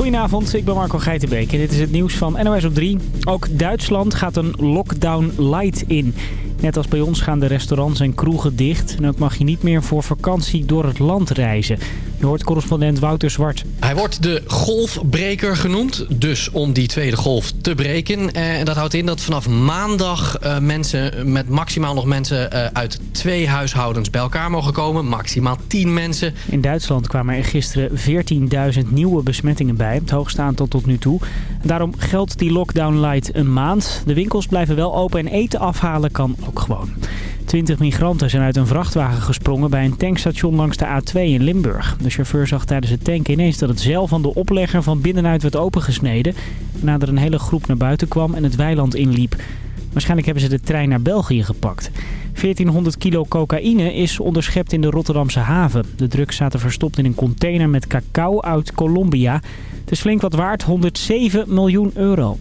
Goedenavond, ik ben Marco Geitenbeek en dit is het nieuws van NOS op 3. Ook Duitsland gaat een lockdown light in. Net als bij ons gaan de restaurants en kroegen dicht. En ook mag je niet meer voor vakantie door het land reizen. Je hoort correspondent Wouter Zwart. Hij wordt de golfbreker genoemd. Dus om die tweede golf te breken. Eh, en dat houdt in dat vanaf maandag uh, mensen met maximaal nog mensen uh, uit twee huishoudens bij elkaar mogen komen. Maximaal 10 mensen. In Duitsland kwamen er gisteren 14.000 nieuwe besmettingen bij. Het hoogste aantal tot nu toe. Daarom geldt die lockdown light een maand. De winkels blijven wel open en eten afhalen kan ook gewoon. 20 migranten zijn uit een vrachtwagen gesprongen bij een tankstation langs de A2 in Limburg. De chauffeur zag tijdens het tanken ineens dat het zeil van de oplegger van binnenuit werd opengesneden. Nadat een hele groep naar buiten kwam en het weiland inliep. Waarschijnlijk hebben ze de trein naar België gepakt. 1400 kilo cocaïne is onderschept in de Rotterdamse haven. De drugs zaten verstopt in een container met cacao uit Colombia. Het is flink wat waard, 107 miljoen euro.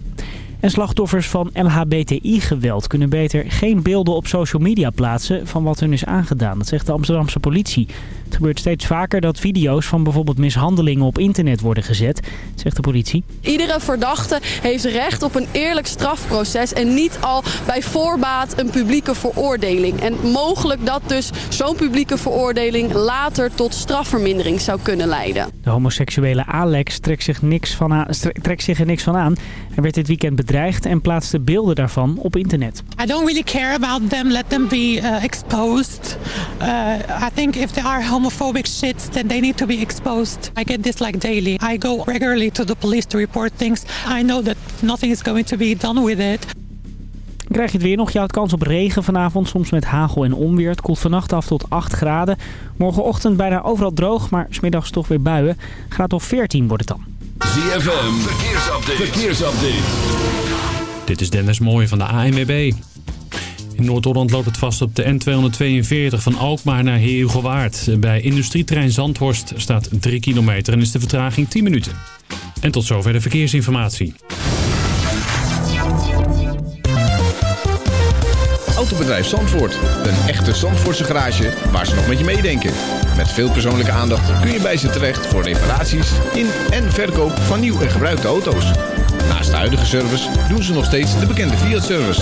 En slachtoffers van LHBTI-geweld kunnen beter geen beelden op social media plaatsen van wat hun is aangedaan. Dat zegt de Amsterdamse politie. Het gebeurt steeds vaker dat video's van bijvoorbeeld mishandelingen op internet worden gezet, zegt de politie. Iedere verdachte heeft recht op een eerlijk strafproces en niet al bij voorbaat een publieke veroordeling. En mogelijk dat dus zo'n publieke veroordeling later tot strafvermindering zou kunnen leiden. De homoseksuele Alex trekt zich, niks van aan, trekt zich er niks van aan. Hij werd dit weekend bedreigd en plaatste beelden daarvan op internet. I don't really care about them. Let them be uh, exposed. Uh, I think if they are homophobic shit, then they need to be exposed. I get this like daily. I go regularly to the police to report things. I know that nothing is going to be done with it. Krijg je het weer nog? Je houdt kans op regen vanavond, soms met hagel en onweer. Het koelt vannacht af tot 8 graden. Morgenochtend bijna overal droog, maar smiddags toch weer buien. Graad of 14 wordt het dan. ZFM, verkeersupdate. verkeersupdate. Dit is Dennis Mooij van de ANWB. In Noord-Holland loopt het vast op de N242 van Alkmaar naar Heerhugowaard. Bij industrieterrein Zandhorst staat 3 kilometer en is de vertraging 10 minuten. En tot zover de verkeersinformatie. Autobedrijf Zandvoort. Een echte Zandvoortse garage waar ze nog met je meedenken. Met veel persoonlijke aandacht kun je bij ze terecht voor reparaties in en verkoop van nieuw en gebruikte auto's. Naast de huidige service doen ze nog steeds de bekende Fiat-service.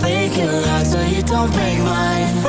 Break your heart so you don't break mine.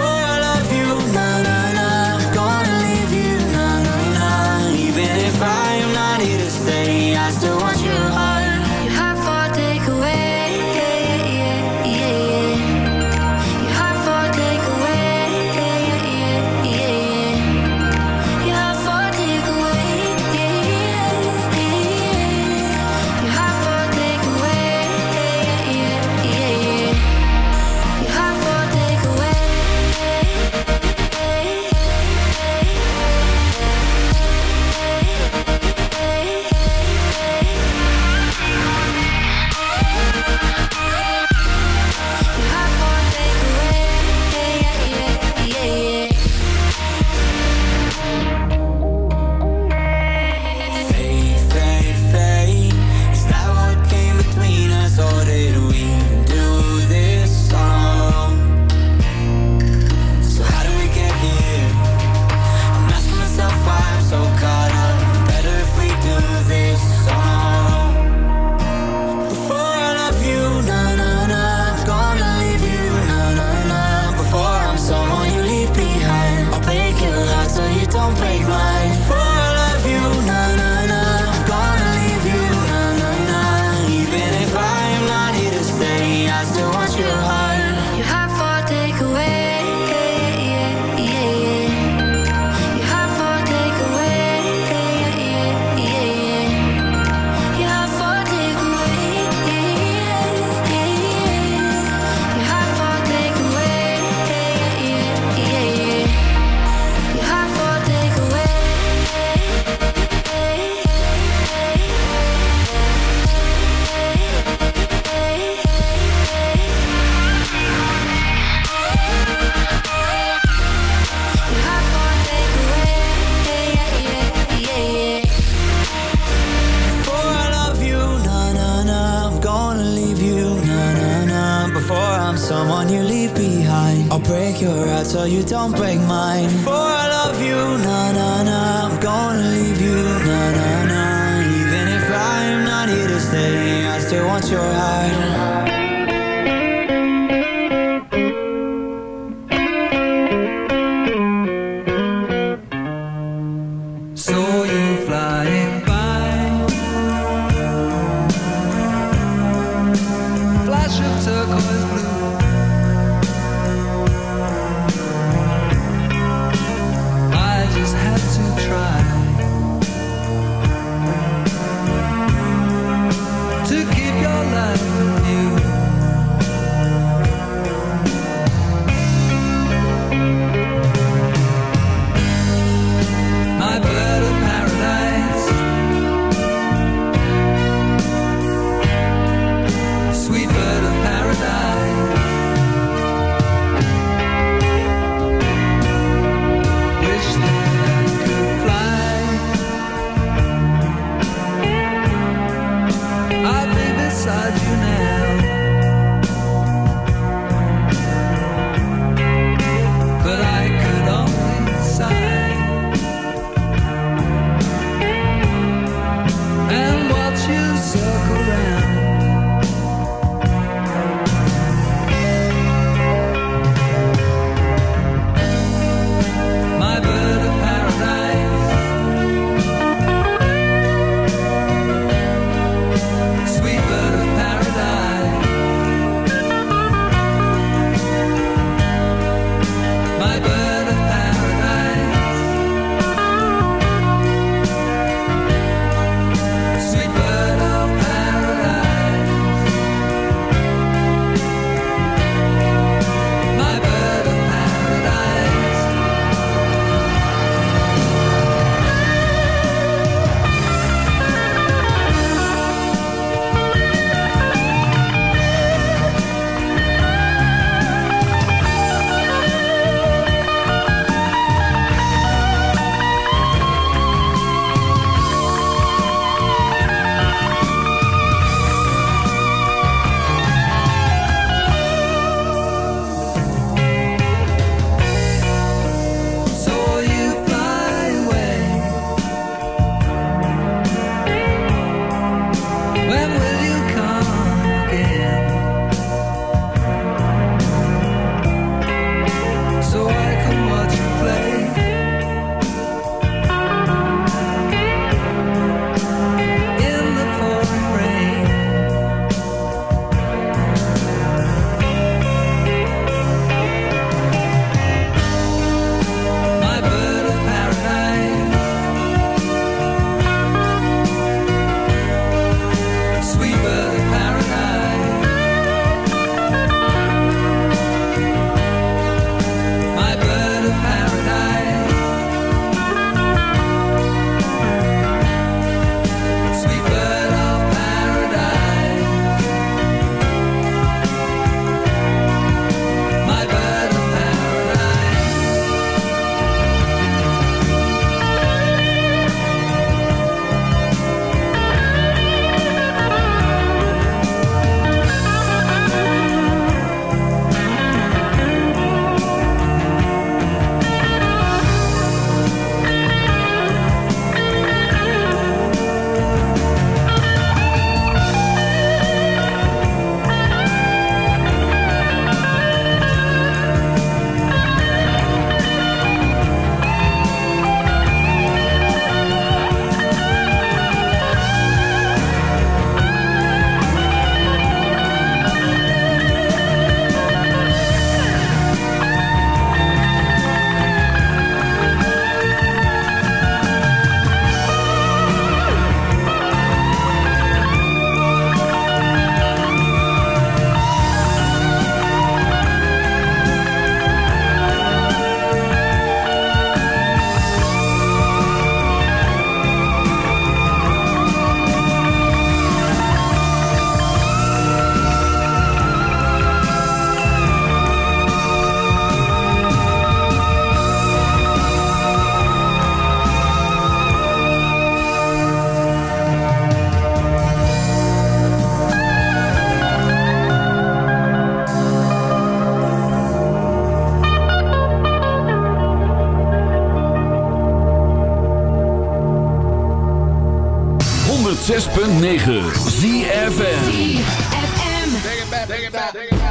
Everybody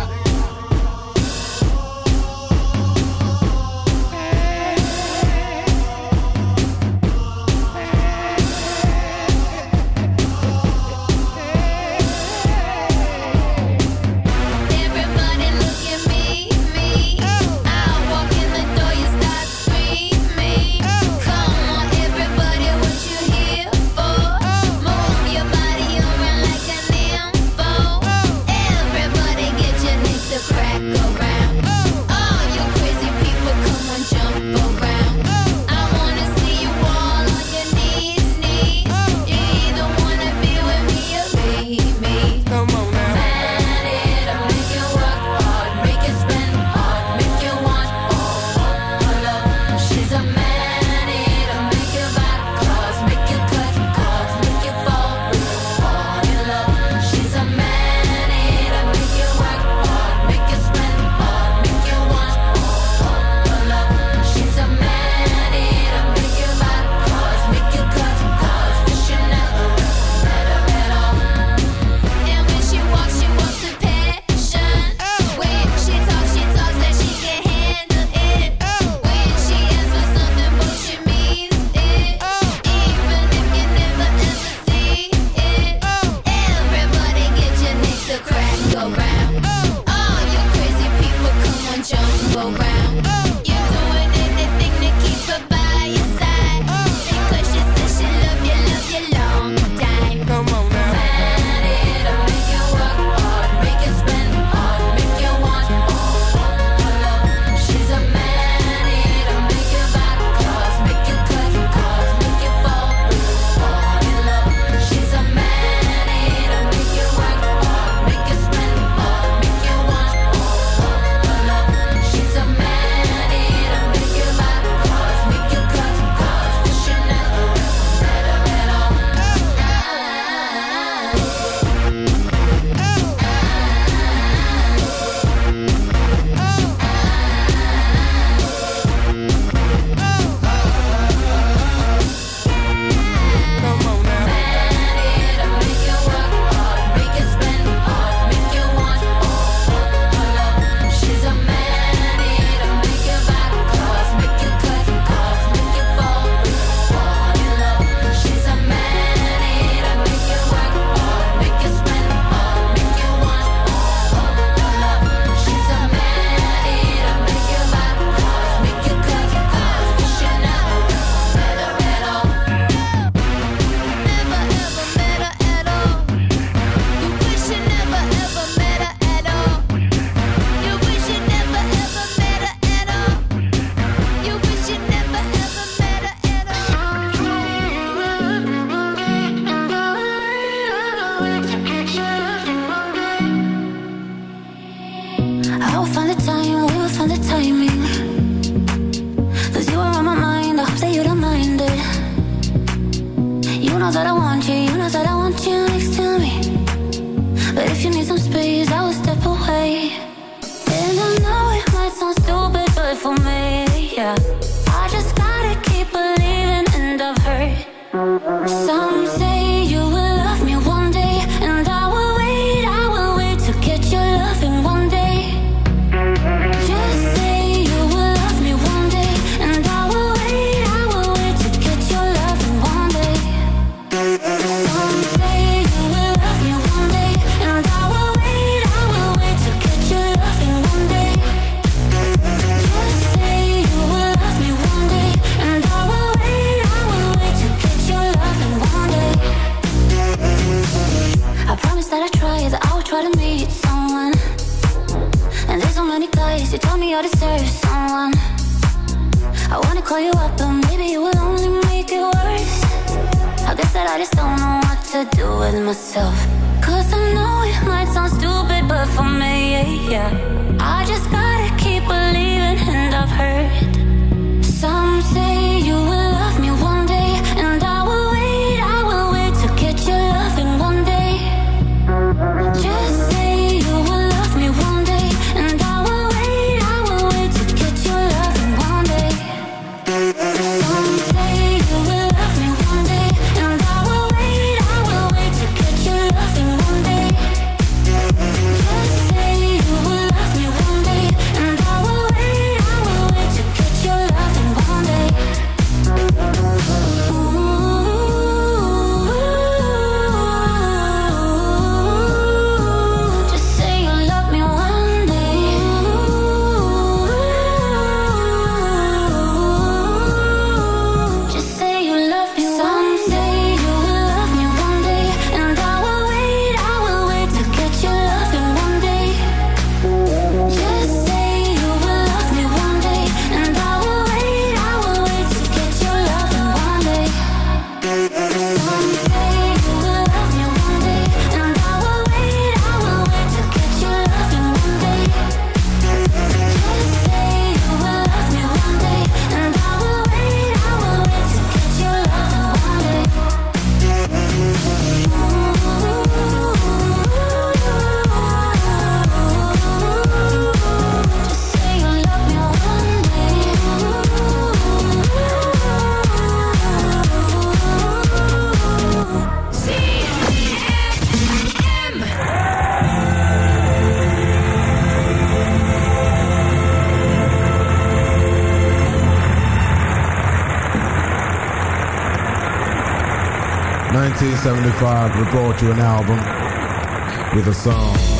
1975, we brought you an album with a song.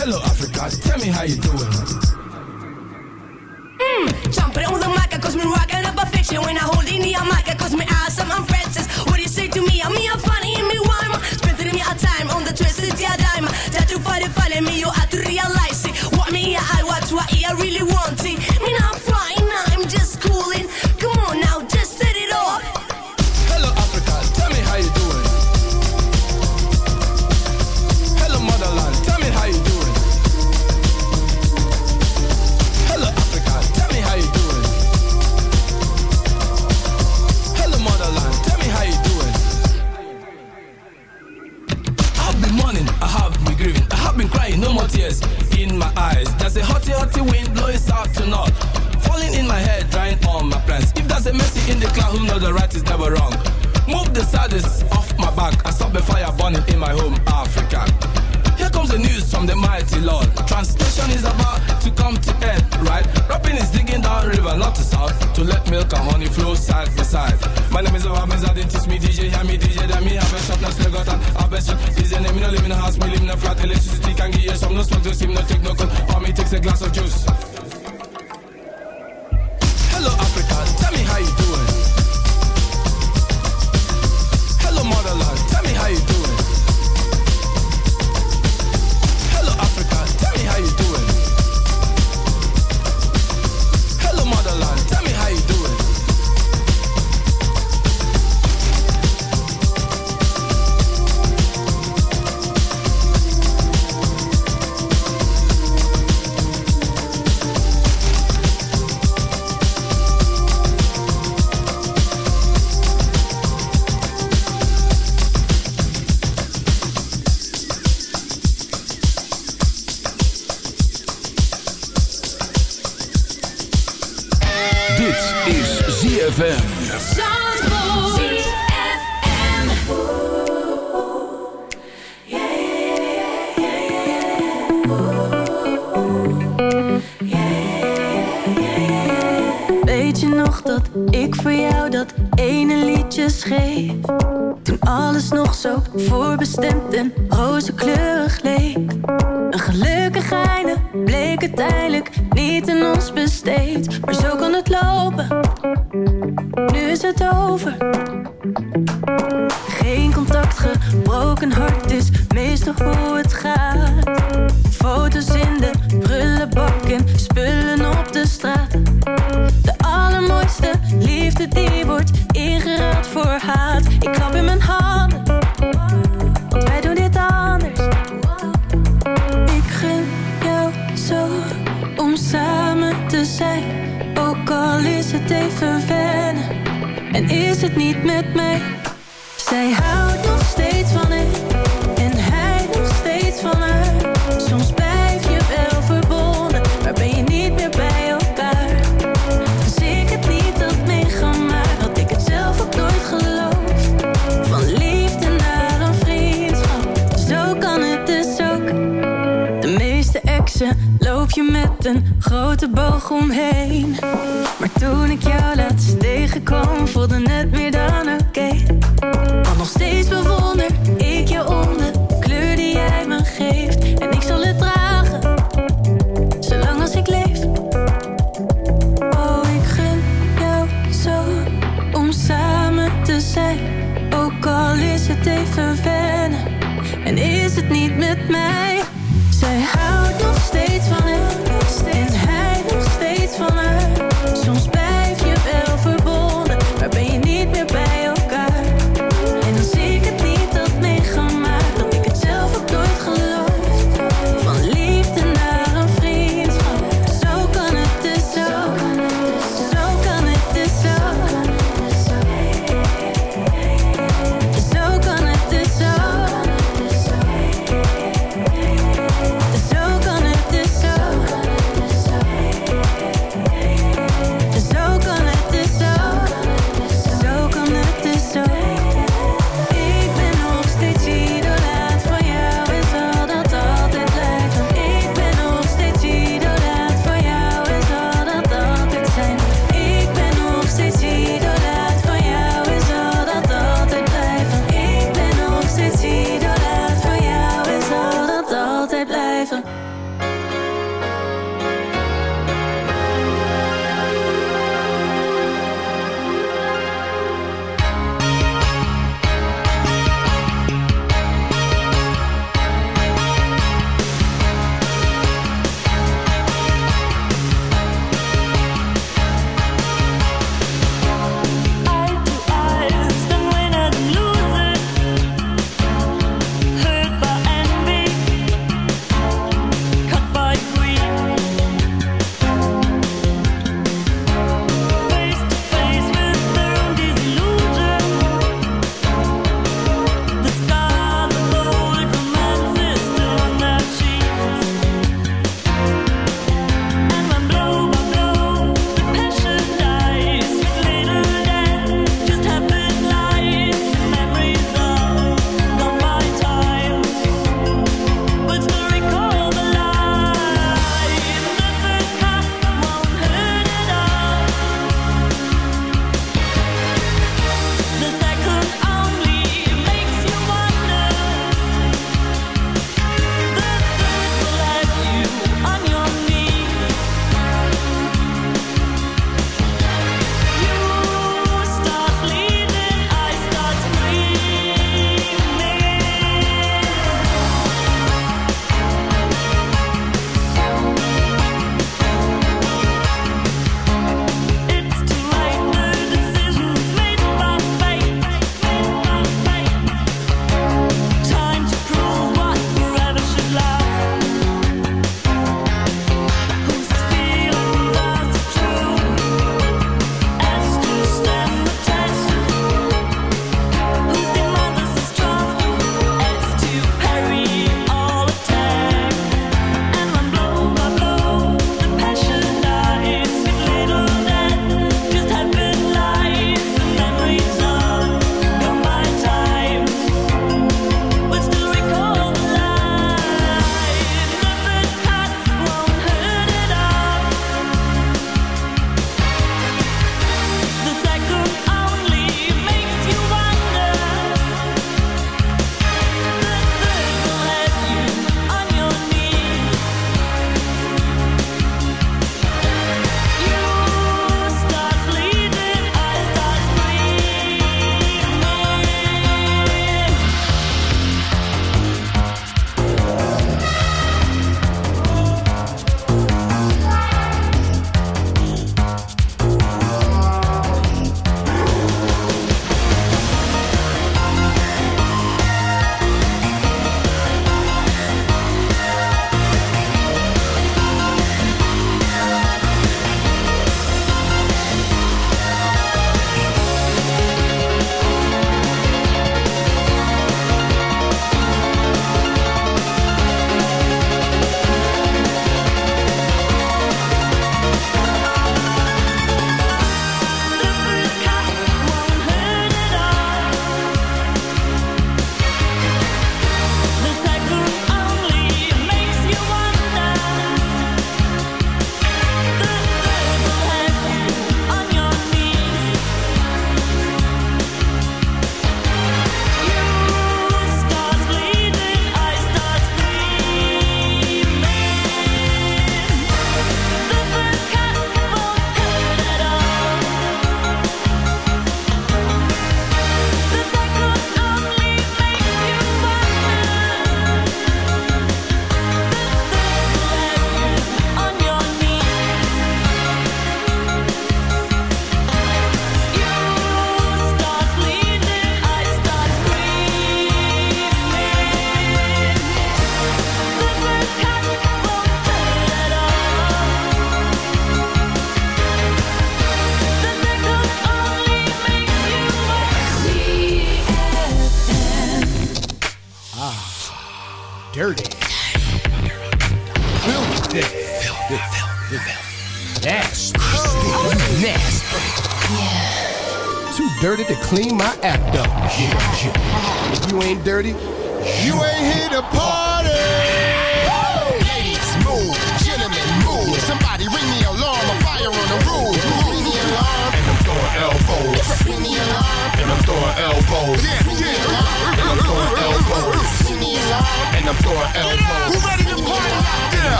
Hello, Africa, tell me how you doing. Mmm, jumping on the mic, cause me rocking up a fiction. When I hold in the mic, cause me awesome, I'm Francis. What do you say to me? I'm me, I'm funny, and me rhyme. Spending me a time on the twisted yeah dime. That you find it, follow me, you have to realize it. What me, I watch, what I really want it. My eyes. There's a hotty, hotty wind blowing south to north, falling in my head, drying all my plans. If there's a mercy in the cloud, who knows the right is never wrong. Move the saddest off my back, I stop the fire burning in my home, Africa. Here comes the news from the mighty Lord. Translation is about river, not to south, to let milk and honey flow side by side. My name is Obamiz, I teach me DJ, hear me DJ, then me have a shop, now still got an shop. Is name, me no live in a house, me live in a flat, electricity can give you some, no smoke, no steam, no take no cold, for me takes a glass of juice. Hello Africa, tell me how you doing. Hello motherland, tell me how you doing. was ook voorbestemd en rozenkleurig leek. Een gelukkig einde bleek uiteindelijk niet in ons besteed. Maar zo kan het lopen, nu is het over. Geen contact, gebroken hart dus is meestal hoe het gaat. Foto's in de prullenbak en spullen met me.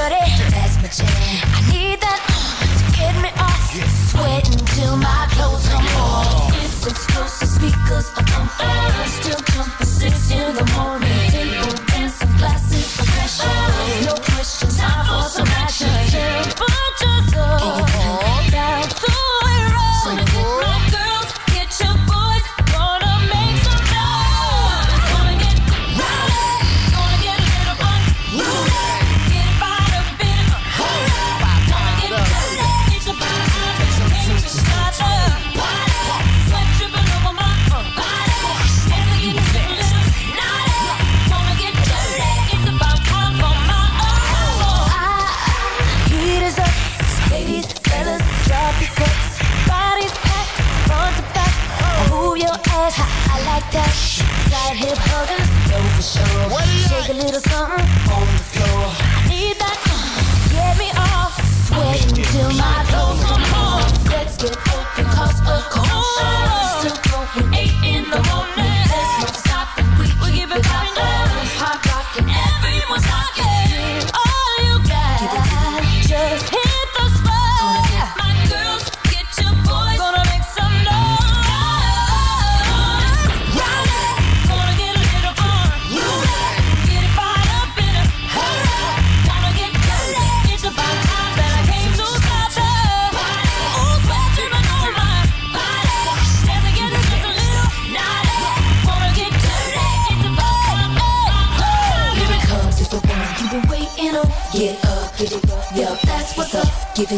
그래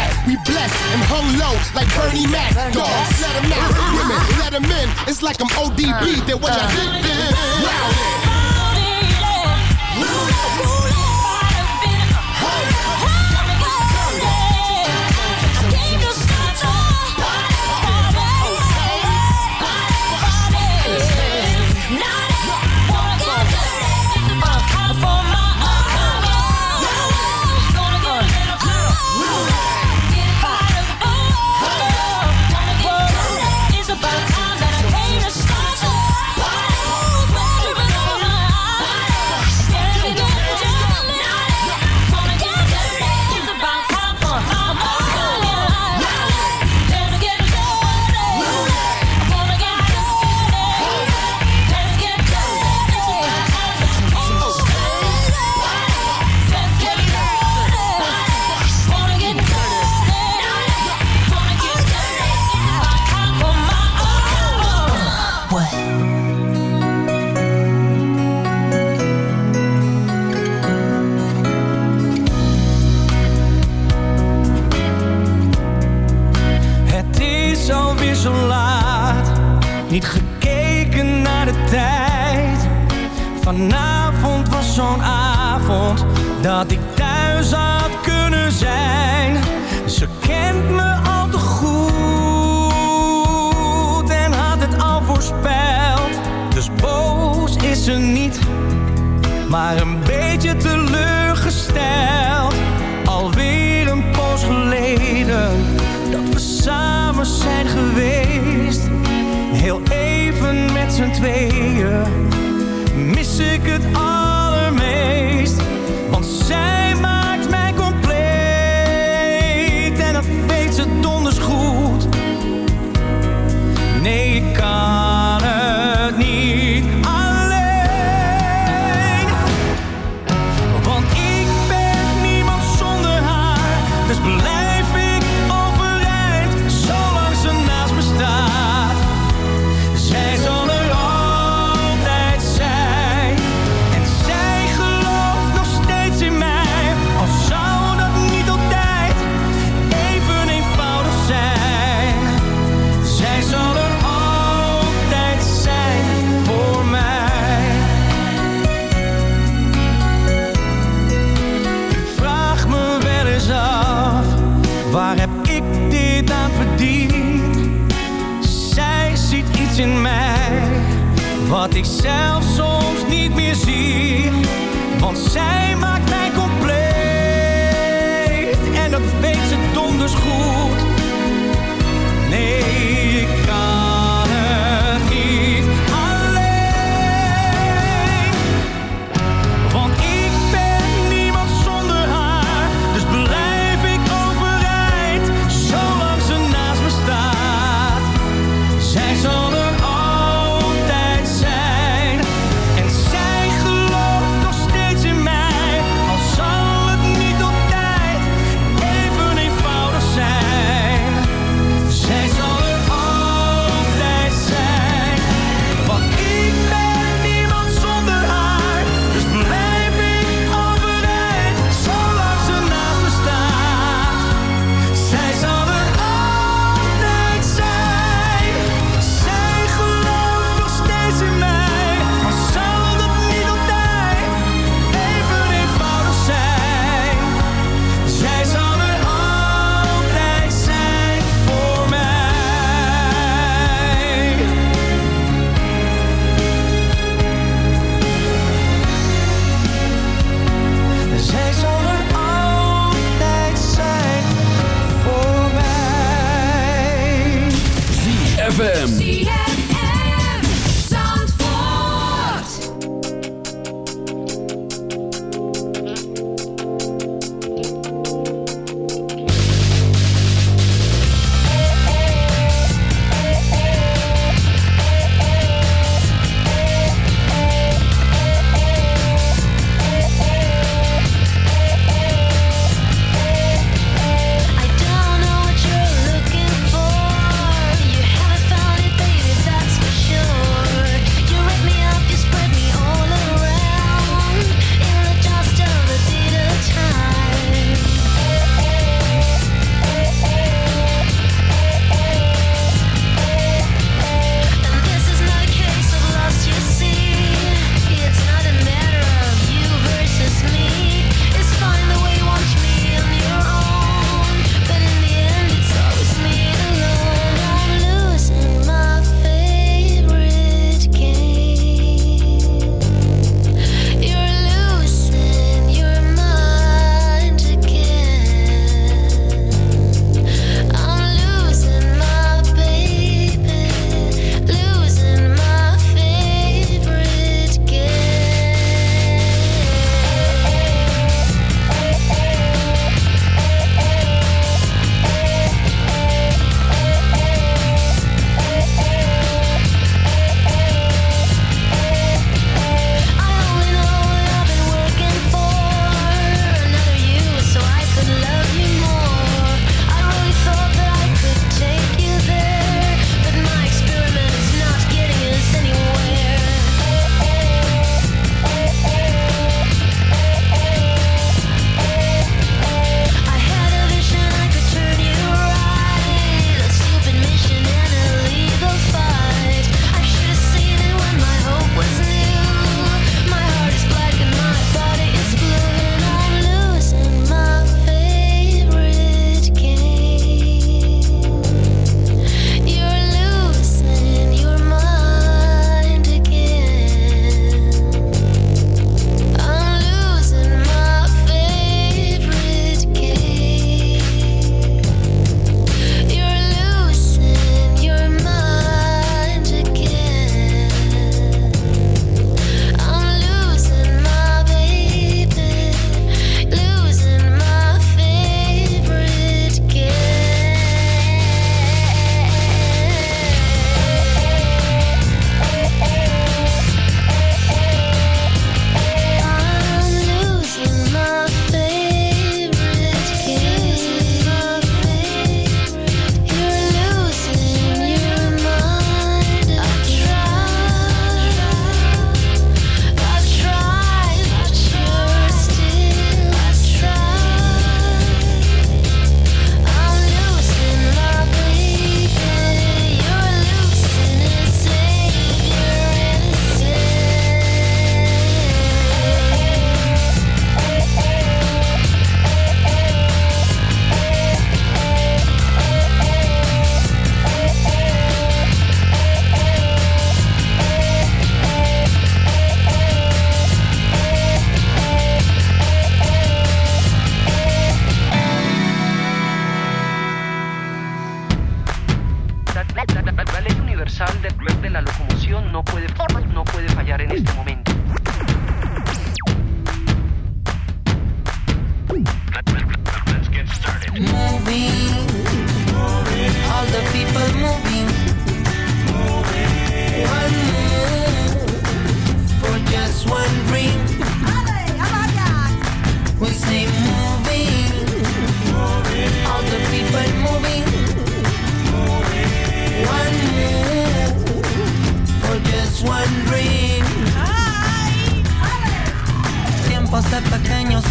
that. We blessed and hung low like Bernie Mac. Dogs, let them out. Uh-huh. Women, let them in. It's like I'm ODB. Uh, uh-huh. They're what uh, y'all think then. Wow.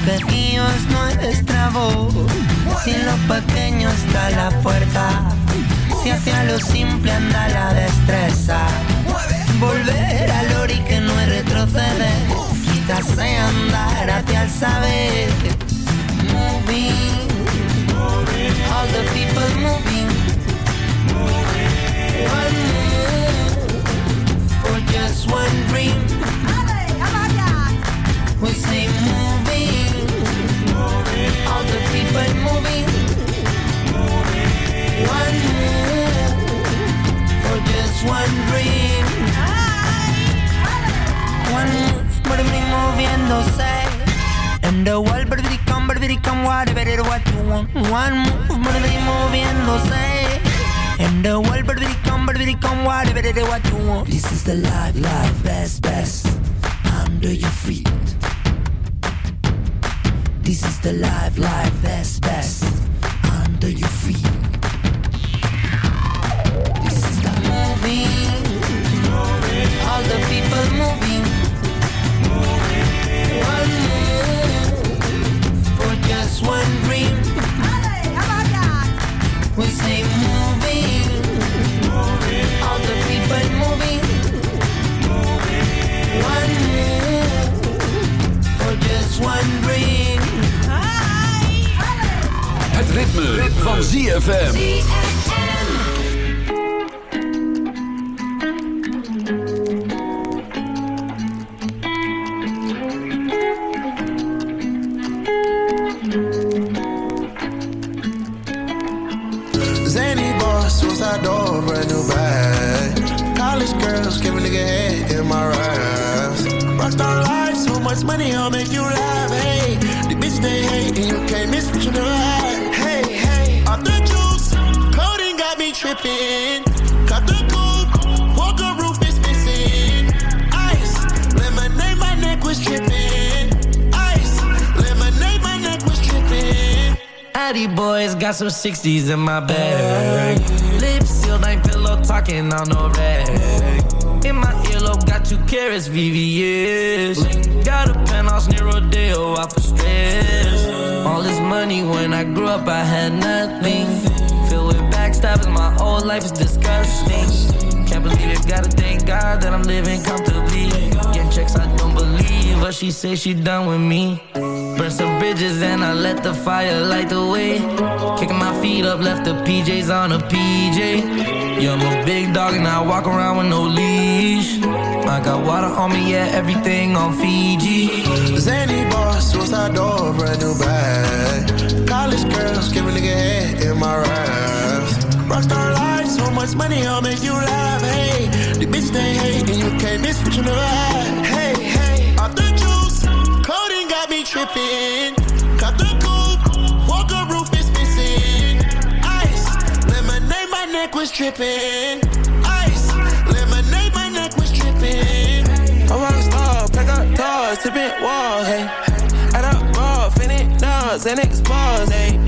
Su quejío es nuestra voz. Si en lo pequeño está la fuerza, si hacia lo simple anda la destreza. Volver al ori que no es retroceder, quizás sea andar hacia el saber. Moving, all the people moving. One move for just one dream. We say This is the life, life, best, best. Under your feet. This is the life, life, best, best. Under your feet. This is the moving. All the people moving. One move for just one dream. Het ritme, van ZFM. Zany boss, suicide door, brand new bag. College girls, give a nigga head in my raps. Rockstar life, so much money, I'll make you laugh. Hey, the bitch they hate, and you can't miss what you never had. Tripping. Cut the coupe, walker roof is missing. Ice, lemonade, my neck was dripping. Ice, lemonade, my neck was dripping. Addy boys got some 60s in my bag. Lips sealed, ain't pillow talking on no rag. In my earlobe, got two carats, VVS. Got a penthouse near Rodeo, out for stress. All this money when I grew up, I had nothing. My whole life is disgusting. Can't believe it, gotta thank God that I'm living comfortably. Getting checks, I don't believe, but she say she done with me. Burn some bridges and I let the fire light the way. Kicking my feet up, left the PJs on a PJ. Yeah, I'm a big dog and I walk around with no leash. I got water on me, yeah, everything on Fiji. Zany boss, suicide door, brand new bag. College girls, give a nigga head in my raps. Rockstar life, so much money, I'll make you laugh. Hey, the bitch they hate, and you can't miss what you never had. Hey, hey, off the juice, coding got me tripping. Cut the coupe, walker roof is missing. Ice, lemonade, my neck was dripping. Ice, lemonade, my neck was dripping. I'm a rock pack up doors, tipping walls, hey. Dogs, and expose, hey.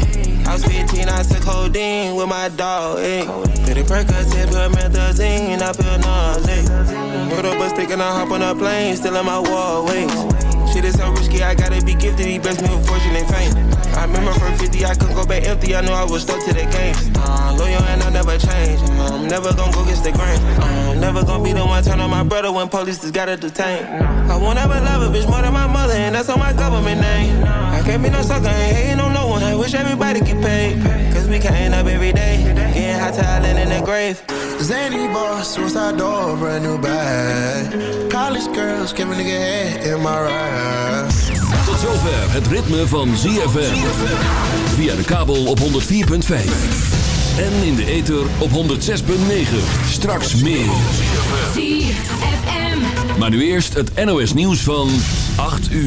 I was 15, I took codeine with my dog, hey. Pretty Percocet, put methazine, I feel nauseous. Put up a stick and I hop on a plane, still in my wallways. Shit is so risky, I gotta be gifted. He blessed me with fortune and fame. I remember from 50, I couldn't go back empty. I knew I was stuck to the game. Uh, loyal and I never change. Uh, I'm never gonna go against the grain. Uh, I'm never gonna be the one turn on my brother when police just gotta detain. I won't ever love a bitch more than my mother, and that's on my government name. I can't be no sucker, ain't hating on no one. I wish everybody get paid. Cause we can't up every day. Getting hot talent in the grave. Zany boss, suicide door, brand new bag. College girls, give a nigga head in my ride. Tot zover het ritme van ZFM. Via de kabel op 104.5. En in de ether op 106.9. Straks meer. ZFM. Maar nu eerst het NOS nieuws van 8 uur.